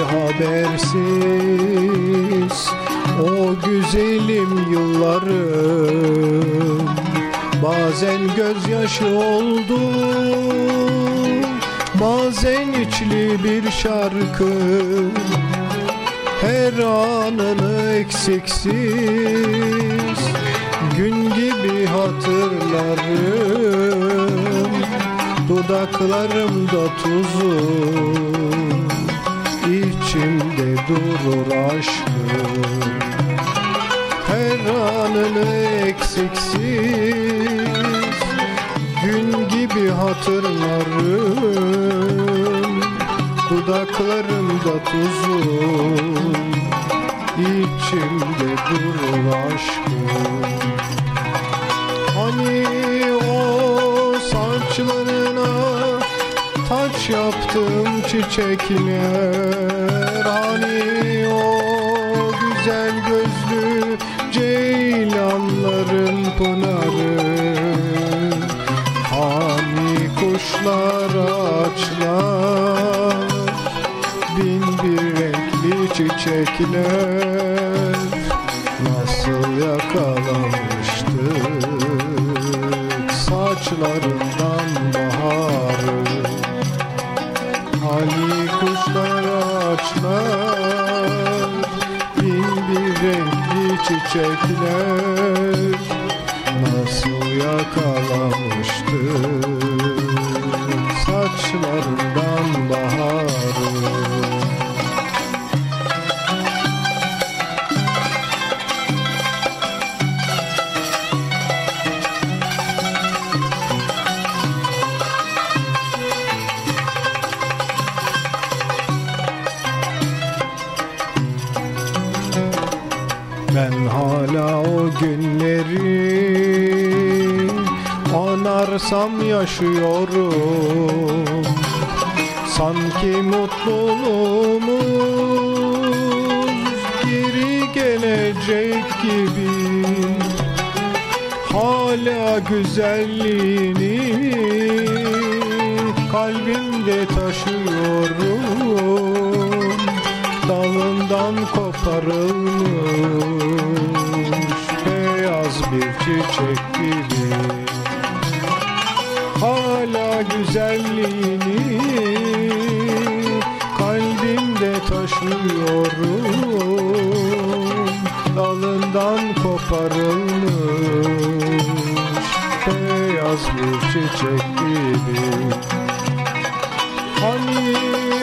habersiz O güzelim yıllarım Bazen gözyaşı oldu Bazen içli bir şarkı. Her anını eksiksiz Gün gibi hatırlarım. Dudaklarımda içimde durur aşkım. Her anını eksiksiz Gün gibi hatırlarım. Dudaklarımda tuzum içimde durur aşkım. Hani o saçlarına taç yaptım çiçekler Hani o güzel gözlü ceylanların pınarı. Hani kuşlar ağaçlar bin bir renkli çiçekler Nasıl yakalamıştık saçlarından çiçekler Nasıl yakalamıştık saçlarından baharı Ben hala o günleri anarsam yaşıyorum. Sanki mutluluğumuz geri gelecek gibi. Hala güzelliğini kalbimde taşıyorum. Dalından koparılmış beyaz bir çiçek gibi Hala güzelliğini kalbimde taşıyorum. Dalından koparılmış beyaz bir çiçek gibi Hani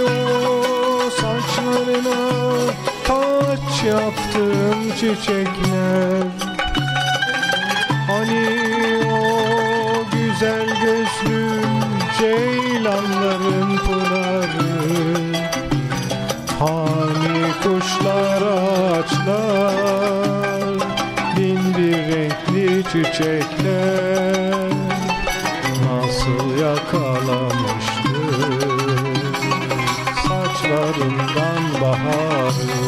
o saçlarına taç yaptım çiçekler güzel gözlü ceylanların pınarı. Hani kuşlar ağaçlar bin bir renkli çiçekler. Nasıl yakalamıştı? Saçlarından baharı.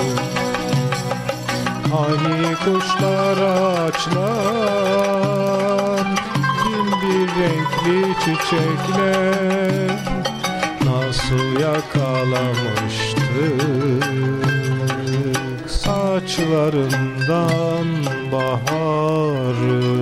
Hani kuşlar ağaçlar renkli çiçekler Nasıl yakalamıştık? Saçlarından baharı